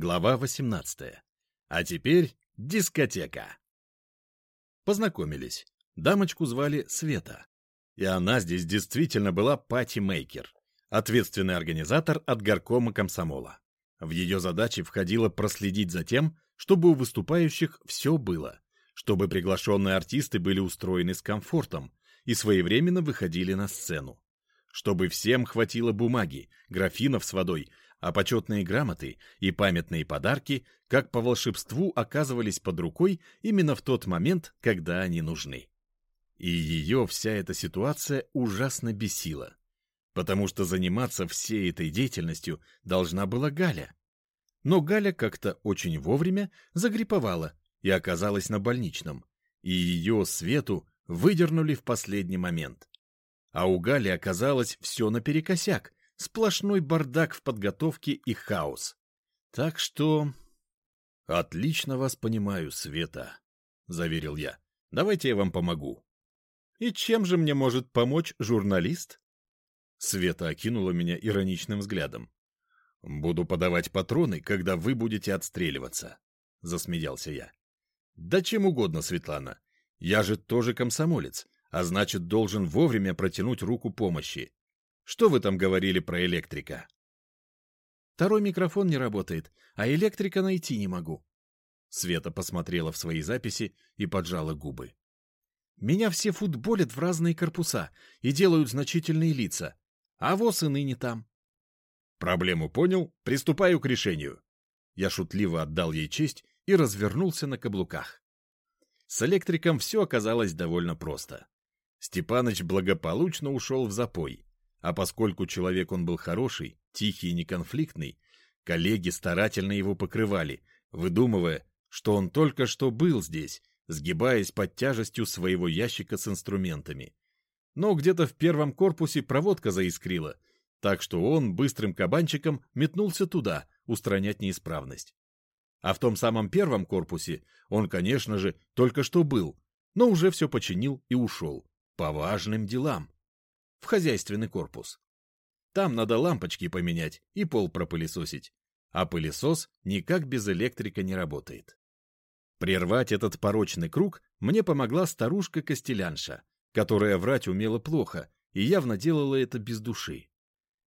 Глава 18. А теперь дискотека. Познакомились. Дамочку звали Света. И она здесь действительно была party-maker, ответственный организатор от горкома комсомола. В ее задачи входило проследить за тем, чтобы у выступающих все было, чтобы приглашенные артисты были устроены с комфортом и своевременно выходили на сцену, чтобы всем хватило бумаги, графинов с водой, а почетные грамоты и памятные подарки, как по волшебству, оказывались под рукой именно в тот момент, когда они нужны. И ее вся эта ситуация ужасно бесила, потому что заниматься всей этой деятельностью должна была Галя. Но Галя как-то очень вовремя загриповала и оказалась на больничном, и ее, Свету, выдернули в последний момент. А у Гали оказалось все наперекосяк, Сплошной бардак в подготовке и хаос. Так что... — Отлично вас понимаю, Света, — заверил я. — Давайте я вам помогу. — И чем же мне может помочь журналист? Света окинула меня ироничным взглядом. — Буду подавать патроны, когда вы будете отстреливаться, — засмеялся я. — Да чем угодно, Светлана. Я же тоже комсомолец, а значит, должен вовремя протянуть руку помощи. Что вы там говорили про электрика? Второй микрофон не работает, а электрика найти не могу. Света посмотрела в свои записи и поджала губы. Меня все футболят в разные корпуса и делают значительные лица, а воз и ныне там. Проблему понял, приступаю к решению. Я шутливо отдал ей честь и развернулся на каблуках. С электриком все оказалось довольно просто. Степаныч благополучно ушел в запой, а поскольку человек он был хороший, тихий и неконфликтный, коллеги старательно его покрывали, выдумывая, что он только что был здесь, сгибаясь под тяжестью своего ящика с инструментами. Но где-то в первом корпусе проводка заискрила, так что он быстрым кабанчиком метнулся туда, устранять неисправность. А в том самом первом корпусе он, конечно же, только что был, но уже все починил и ушел. По важным делам в хозяйственный корпус. Там надо лампочки поменять и пол пропылесосить, а пылесос никак без электрика не работает. Прервать этот порочный круг мне помогла старушка-костелянша, которая врать умела плохо и явно делала это без души.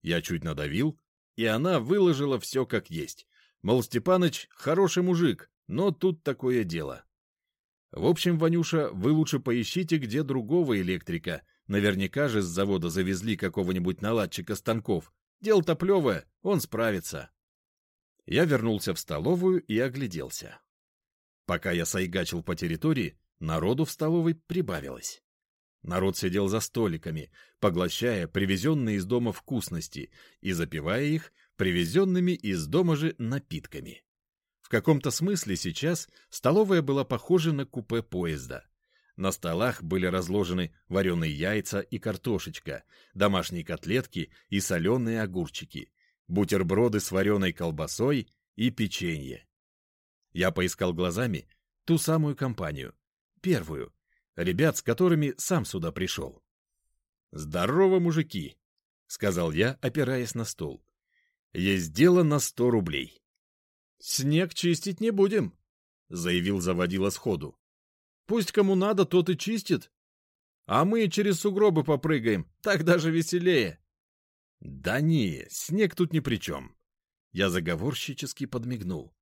Я чуть надавил, и она выложила все как есть. Мол, Степаныч хороший мужик, но тут такое дело. В общем, Ванюша, вы лучше поищите, где другого электрика, Наверняка же с завода завезли какого-нибудь наладчика станков. Дело топлевое, он справится. Я вернулся в столовую и огляделся. Пока я сайгачил по территории, народу в столовой прибавилось. Народ сидел за столиками, поглощая привезенные из дома вкусности и запивая их привезенными из дома же напитками. В каком-то смысле сейчас столовая была похожа на купе поезда. На столах были разложены вареные яйца и картошечка, домашние котлетки и соленые огурчики, бутерброды с вареной колбасой и печенье. Я поискал глазами ту самую компанию, первую, ребят, с которыми сам сюда пришел. «Здорово, мужики!» — сказал я, опираясь на стол. «Есть дело на сто рублей». «Снег чистить не будем», — заявил заводила сходу. Пусть кому надо, тот и чистит. А мы через сугробы попрыгаем, так даже веселее. Да не, снег тут ни при чем. Я заговорщически подмигнул.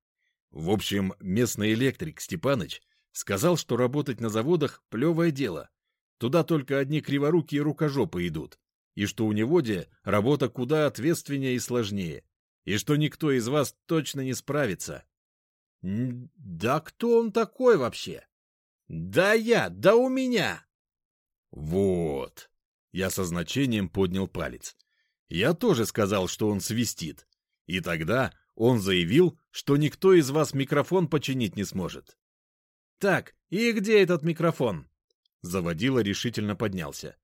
В общем, местный электрик Степаныч сказал, что работать на заводах — плевое дело. Туда только одни криворукие рукожопы идут. И что у него де работа куда ответственнее и сложнее. И что никто из вас точно не справится. — Да кто он такой вообще? «Да я, да у меня!» «Вот!» Я со значением поднял палец. Я тоже сказал, что он свистит. И тогда он заявил, что никто из вас микрофон починить не сможет. «Так, и где этот микрофон?» Заводила решительно поднялся.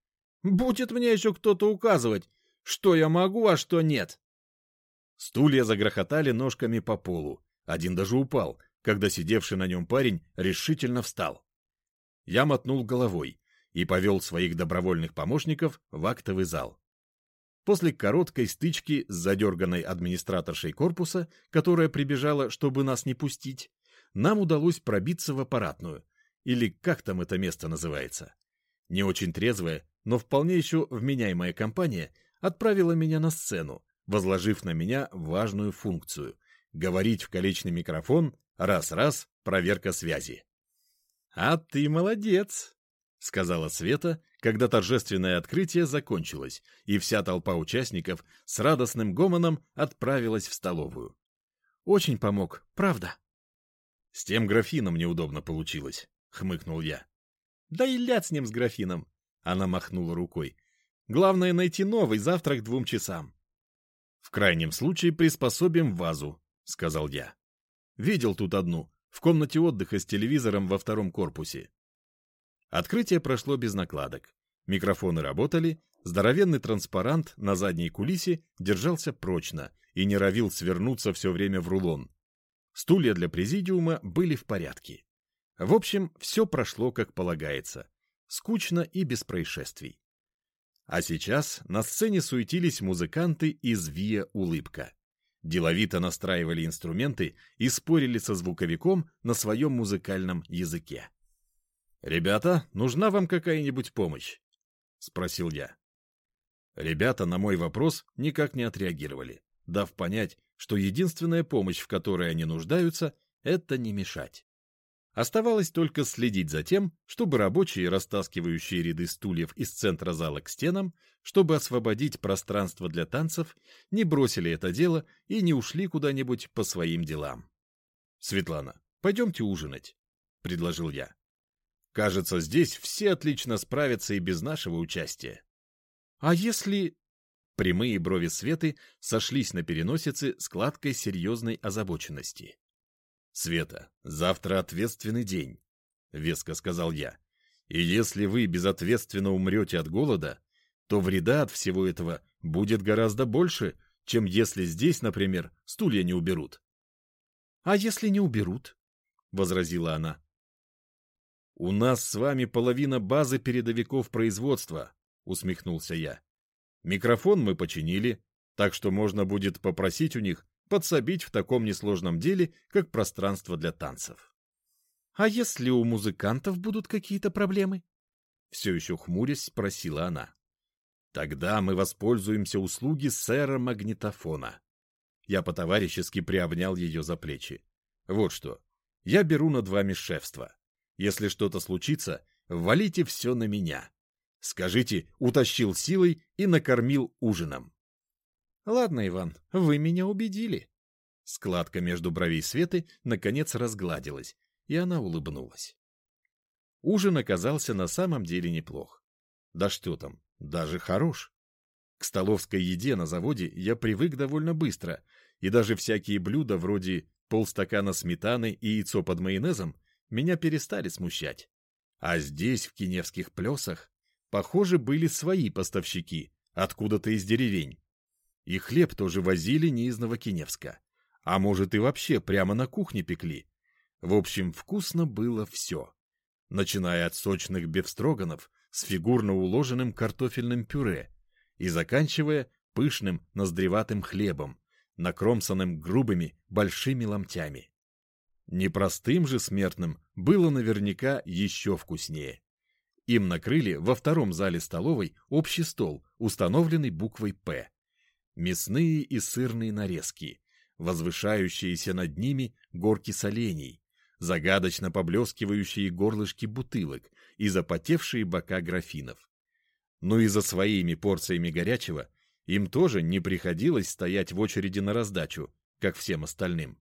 «Будет мне еще кто-то указывать, что я могу, а что нет!» Стулья загрохотали ножками по полу. Один даже упал, когда сидевший на нем парень решительно встал. Я мотнул головой и повел своих добровольных помощников в актовый зал. После короткой стычки с задерганной администраторшей корпуса, которая прибежала, чтобы нас не пустить, нам удалось пробиться в аппаратную, или как там это место называется. Не очень трезвая, но вполне еще вменяемая компания отправила меня на сцену, возложив на меня важную функцию — говорить в колечный микрофон раз-раз проверка связи. «А ты молодец!» — сказала Света, когда торжественное открытие закончилось, и вся толпа участников с радостным гомоном отправилась в столовую. «Очень помог, правда?» «С тем графином неудобно получилось», — хмыкнул я. «Да и ляд с ним с графином!» — она махнула рукой. «Главное найти новый завтра к двум часам». «В крайнем случае приспособим вазу», — сказал я. «Видел тут одну, в комнате отдыха с телевизором во втором корпусе. Открытие прошло без накладок. Микрофоны работали, здоровенный транспарант на задней кулисе держался прочно и не ровил свернуться все время в рулон. Стулья для президиума были в порядке. В общем, все прошло как полагается. Скучно и без происшествий. А сейчас на сцене суетились музыканты из ВИА «Улыбка». Деловито настраивали инструменты и спорили со звуковиком на своем музыкальном языке. «Ребята, нужна вам какая-нибудь помощь?» — спросил я. Ребята на мой вопрос никак не отреагировали, дав понять, что единственная помощь, в которой они нуждаются, — это не мешать. Оставалось только следить за тем, чтобы рабочие, растаскивающие ряды стульев из центра зала к стенам, чтобы освободить пространство для танцев, не бросили это дело и не ушли куда-нибудь по своим делам. «Светлана, пойдемте ужинать», — предложил я. Кажется, здесь все отлично справятся и без нашего участия. А если... Прямые брови Светы сошлись на переносице складкой серьезной озабоченности. «Света, завтра ответственный день», — веско сказал я. «И если вы безответственно умрете от голода, то вреда от всего этого будет гораздо больше, чем если здесь, например, стулья не уберут». «А если не уберут?» — возразила она. «У нас с вами половина базы передовиков производства», — усмехнулся я. «Микрофон мы починили, так что можно будет попросить у них подсобить в таком несложном деле, как пространство для танцев». «А если у музыкантов будут какие-то проблемы?» Все еще хмурясь спросила она. «Тогда мы воспользуемся услуги сэра магнитофона». Я по-товарищески приобнял ее за плечи. «Вот что, я беру над вами шефство. Если что-то случится, валите все на меня. Скажите, утащил силой и накормил ужином. Ладно, Иван, вы меня убедили. Складка между бровей Светы наконец разгладилась, и она улыбнулась. Ужин оказался на самом деле неплох. Да что там, даже хорош. К столовской еде на заводе я привык довольно быстро, и даже всякие блюда вроде полстакана сметаны и яйцо под майонезом меня перестали смущать. А здесь, в Киневских плесах, похоже, были свои поставщики, откуда-то из деревень. И хлеб тоже возили не из Новокиневска. А может и вообще прямо на кухне пекли. В общем, вкусно было все. Начиная от сочных бефстроганов с фигурно уложенным картофельным пюре и заканчивая пышным ноздреватым хлебом, накромсанным грубыми большими ломтями. Непростым же смертным было наверняка еще вкуснее. Им накрыли во втором зале столовой общий стол, установленный буквой «П». Мясные и сырные нарезки, возвышающиеся над ними горки солений, загадочно поблескивающие горлышки бутылок и запотевшие бока графинов. Но и за своими порциями горячего им тоже не приходилось стоять в очереди на раздачу, как всем остальным.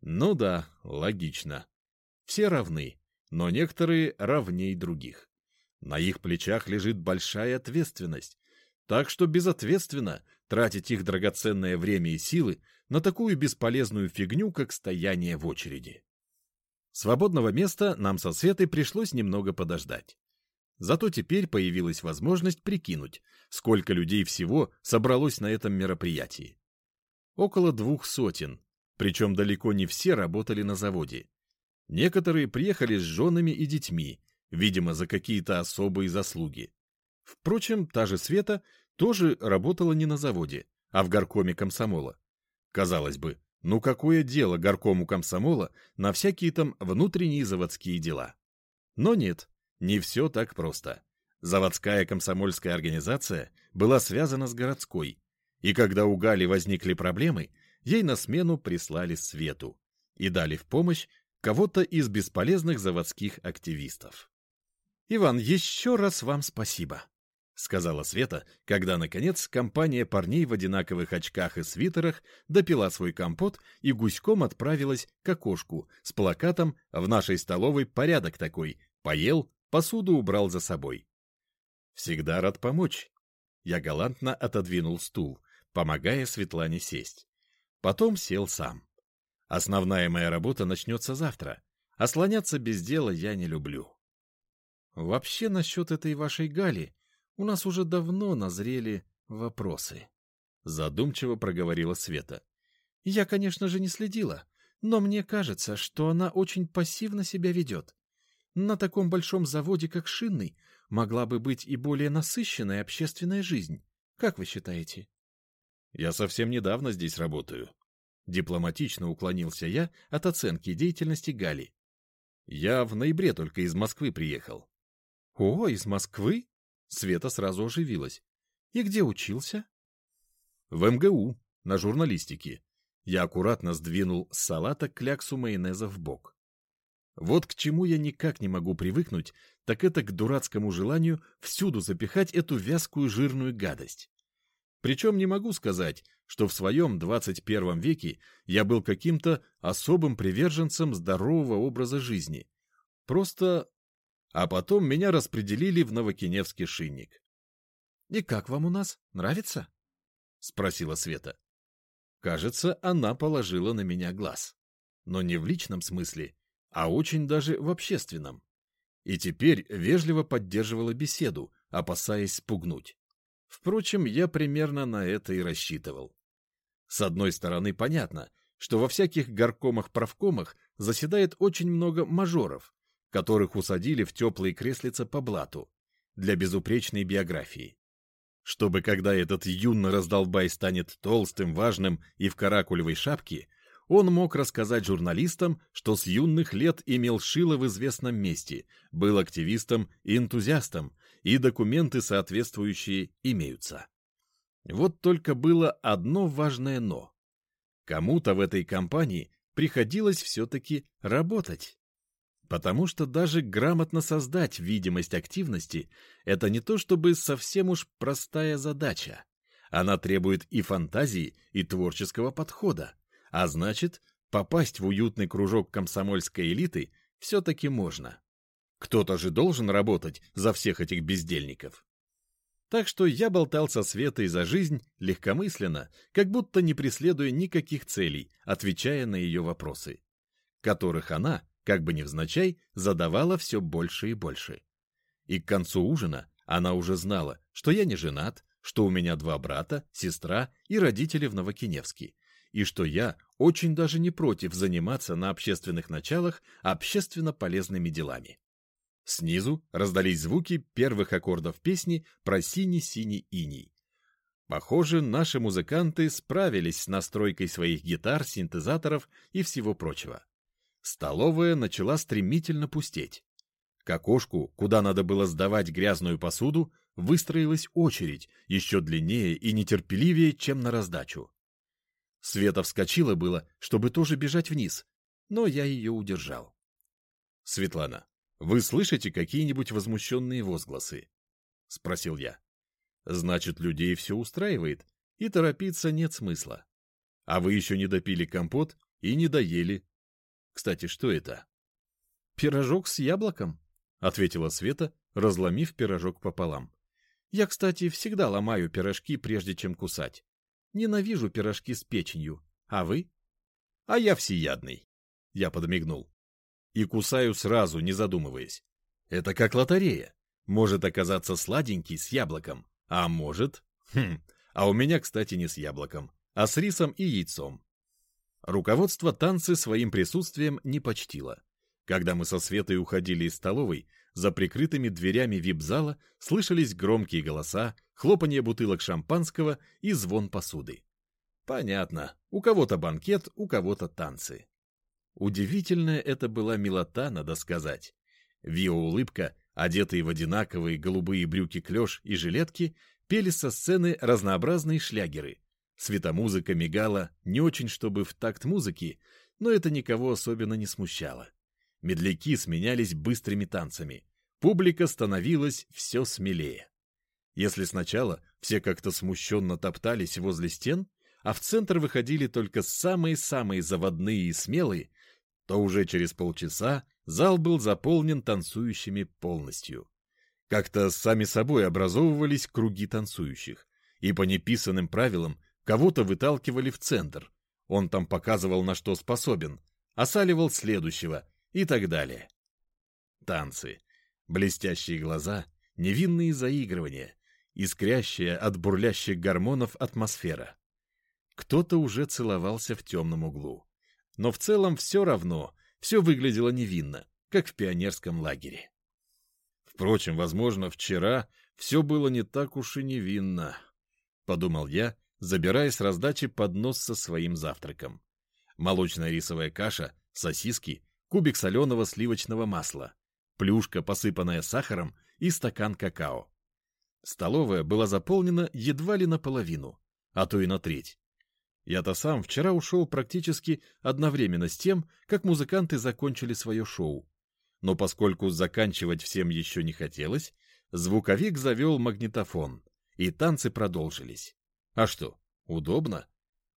Ну да, логично. Все равны, но некоторые равней других. На их плечах лежит большая ответственность, так что безответственно тратить их драгоценное время и силы на такую бесполезную фигню, как стояние в очереди. Свободного места нам со Светой пришлось немного подождать. Зато теперь появилась возможность прикинуть, сколько людей всего собралось на этом мероприятии. Около двух сотен, причем далеко не все работали на заводе. Некоторые приехали с женами и детьми, видимо, за какие-то особые заслуги. Впрочем, та же Света тоже работала не на заводе, а в горкоме комсомола. Казалось бы, ну какое дело горкому комсомола на всякие там внутренние заводские дела? Но нет, не все так просто. Заводская комсомольская организация была связана с городской, и когда у Гали возникли проблемы, ей на смену прислали Свету и дали в помощь кого-то из бесполезных заводских активистов. «Иван, еще раз вам спасибо», — сказала Света, когда, наконец, компания парней в одинаковых очках и свитерах допила свой компот и гуськом отправилась к окошку с плакатом «В нашей столовой порядок такой. Поел, посуду убрал за собой». «Всегда рад помочь». Я галантно отодвинул стул, помогая Светлане сесть. Потом сел сам. Основная моя работа начнется завтра, а слоняться без дела я не люблю. Вообще насчет этой вашей Гали у нас уже давно назрели вопросы. Задумчиво проговорила Света. Я, конечно же, не следила, но мне кажется, что она очень пассивно себя ведет. На таком большом заводе, как Шинный, могла бы быть и более насыщенная общественная жизнь. Как вы считаете? Я совсем недавно здесь работаю. Дипломатично уклонился я от оценки деятельности Гали. Я в ноябре только из Москвы приехал. О, из Москвы? Света сразу оживилась. И где учился? В МГУ, на журналистике. Я аккуратно сдвинул с салата кляксу майонеза в бок. Вот к чему я никак не могу привыкнуть, так это к дурацкому желанию всюду запихать эту вязкую жирную гадость. Причем не могу сказать, что в своем 21 веке я был каким-то особым приверженцем здорового образа жизни. Просто... А потом меня распределили в Новокиневский шинник. — И как вам у нас? Нравится? — спросила Света. Кажется, она положила на меня глаз. Но не в личном смысле, а очень даже в общественном. И теперь вежливо поддерживала беседу, опасаясь спугнуть. Впрочем, я примерно на это и рассчитывал. С одной стороны, понятно, что во всяких горкомах-правкомах заседает очень много мажоров, которых усадили в теплые креслица по блату для безупречной биографии. Чтобы когда этот юный раздолбай станет толстым, важным и в каракулевой шапке, он мог рассказать журналистам, что с юных лет имел шило в известном месте, был активистом и энтузиастом, и документы соответствующие имеются. Вот только было одно важное «но». Кому-то в этой компании приходилось все-таки работать. Потому что даже грамотно создать видимость активности – это не то чтобы совсем уж простая задача. Она требует и фантазии, и творческого подхода. А значит, попасть в уютный кружок комсомольской элиты все-таки можно. Кто-то же должен работать за всех этих бездельников. Так что я болтал со Светой за жизнь легкомысленно, как будто не преследуя никаких целей, отвечая на ее вопросы, которых она, как бы невзначай, задавала все больше и больше. И к концу ужина она уже знала, что я не женат, что у меня два брата, сестра и родители в Новокиневске, и что я очень даже не против заниматься на общественных началах общественно полезными делами. Снизу раздались звуки первых аккордов песни про синий-синий иней. Похоже, наши музыканты справились с настройкой своих гитар, синтезаторов и всего прочего. Столовая начала стремительно пустеть. К окошку, куда надо было сдавать грязную посуду, выстроилась очередь, еще длиннее и нетерпеливее, чем на раздачу. Света вскочила было, чтобы тоже бежать вниз, но я ее удержал. Светлана, вы слышите какие-нибудь возмущенные возгласы? — спросил я. — Значит, людей все устраивает, и торопиться нет смысла. А вы еще не допили компот и не доели. Кстати, что это? — Пирожок с яблоком, — ответила Света, разломив пирожок пополам. — Я, кстати, всегда ломаю пирожки, прежде чем кусать. Ненавижу пирожки с печенью. А вы? — А я всеядный. Я подмигнул и кусаю сразу, не задумываясь. Это как лотерея. Может оказаться сладенький с яблоком, а может... Хм, а у меня, кстати, не с яблоком, а с рисом и яйцом. Руководство танцы своим присутствием не почтило. Когда мы со Светой уходили из столовой, за прикрытыми дверями вип-зала слышались громкие голоса, хлопанье бутылок шампанского и звон посуды. Понятно, у кого-то банкет, у кого-то танцы. Удивительная это была милота, надо сказать. Вио улыбка, одетые в одинаковые голубые брюки-клеш и жилетки, пели со сцены разнообразные шлягеры. Светомузыка мигала не очень чтобы в такт музыки, но это никого особенно не смущало. Медляки сменялись быстрыми танцами. Публика становилась все смелее. Если сначала все как-то смущенно топтались возле стен, а в центр выходили только самые-самые заводные и смелые, то уже через полчаса зал был заполнен танцующими полностью. Как-то сами собой образовывались круги танцующих, и по неписанным правилам кого-то выталкивали в центр. Он там показывал, на что способен, осаливал следующего и так далее. Танцы, блестящие глаза, невинные заигрывания, искрящая от бурлящих гормонов атмосфера. Кто-то уже целовался в темном углу. Но в целом все равно, все выглядело невинно, как в пионерском лагере. Впрочем, возможно, вчера все было не так уж и невинно, — подумал я, забирая с раздачи поднос со своим завтраком. Молочная рисовая каша, сосиски, кубик соленого сливочного масла, плюшка, посыпанная сахаром, и стакан какао. Столовая была заполнена едва ли наполовину, а то и на треть. Я-то сам вчера ушел практически одновременно с тем, как музыканты закончили свое шоу. Но поскольку заканчивать всем еще не хотелось, звуковик завел магнитофон, и танцы продолжились. А что, удобно?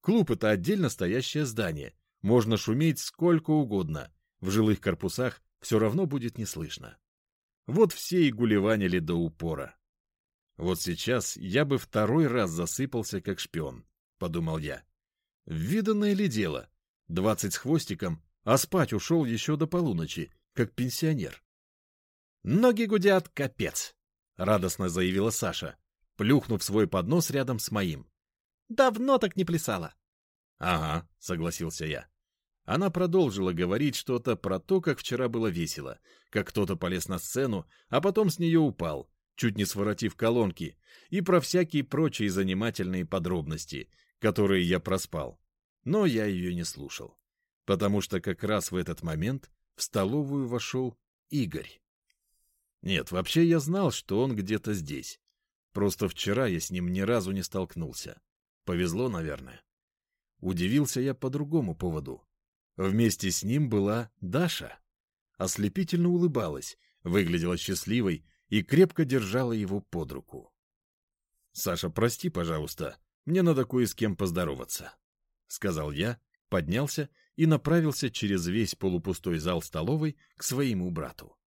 Клуб — это отдельно стоящее здание, можно шуметь сколько угодно, в жилых корпусах все равно будет не слышно. Вот все и гулеванили до упора. Вот сейчас я бы второй раз засыпался как шпион, — подумал я. Виданное ли дело? Двадцать с хвостиком, а спать ушел еще до полуночи, как пенсионер. «Ноги гудят, капец!» — радостно заявила Саша, плюхнув свой поднос рядом с моим. «Давно так не плясала». «Ага», — согласился я. Она продолжила говорить что-то про то, как вчера было весело, как кто-то полез на сцену, а потом с нее упал, чуть не своротив колонки, и про всякие прочие занимательные подробности, которые я проспал. Но я ее не слушал, потому что как раз в этот момент в столовую вошел Игорь. Нет, вообще я знал, что он где-то здесь. Просто вчера я с ним ни разу не столкнулся. Повезло, наверное. Удивился я по другому поводу. Вместе с ним была Даша. Ослепительно улыбалась, выглядела счастливой и крепко держала его под руку. «Саша, прости, пожалуйста, мне надо кое с кем поздороваться», — сказал я, поднялся и направился через весь полупустой зал столовой к своему брату.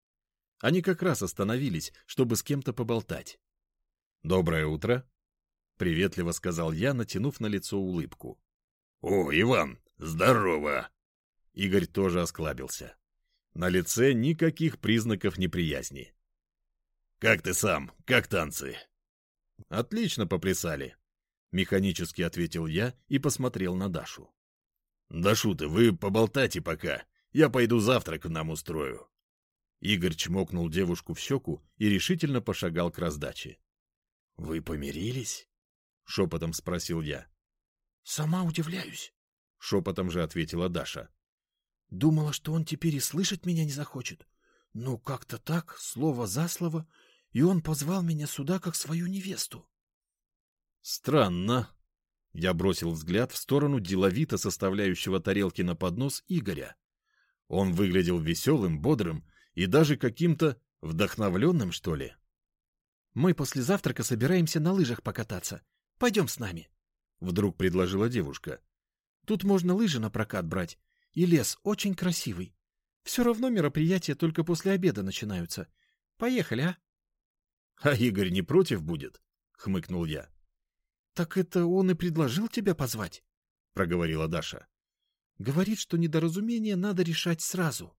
Они как раз остановились, чтобы с кем-то поболтать. «Доброе утро», — приветливо сказал я, натянув на лицо улыбку. «О, Иван, здорово!» Игорь тоже осклабился. На лице никаких признаков неприязни. «Как ты сам? Как танцы?» «Отлично поплясали», — механически ответил я и посмотрел на Дашу. «Да шуты, вы поболтайте пока. Я пойду завтрак нам устрою». Игорь чмокнул девушку в щеку и решительно пошагал к раздаче. «Вы помирились?» — шепотом спросил я. «Сама удивляюсь», — шепотом же ответила Даша. «Думала, что он теперь и слышать меня не захочет. Ну, как-то так, слово за слово, и он позвал меня сюда как свою невесту». «Странно», я бросил взгляд в сторону деловито составляющего тарелки на поднос Игоря. Он выглядел веселым, бодрым и даже каким-то вдохновленным, что ли. «Мы после завтрака собираемся на лыжах покататься. Пойдем с нами», — вдруг предложила девушка. «Тут можно лыжи на прокат брать, и лес очень красивый. Все равно мероприятия только после обеда начинаются. Поехали, а?» «А Игорь не против будет?» — хмыкнул я. «Так это он и предложил тебя позвать?» — проговорила Даша. «Говорит, что недоразумение надо решать сразу».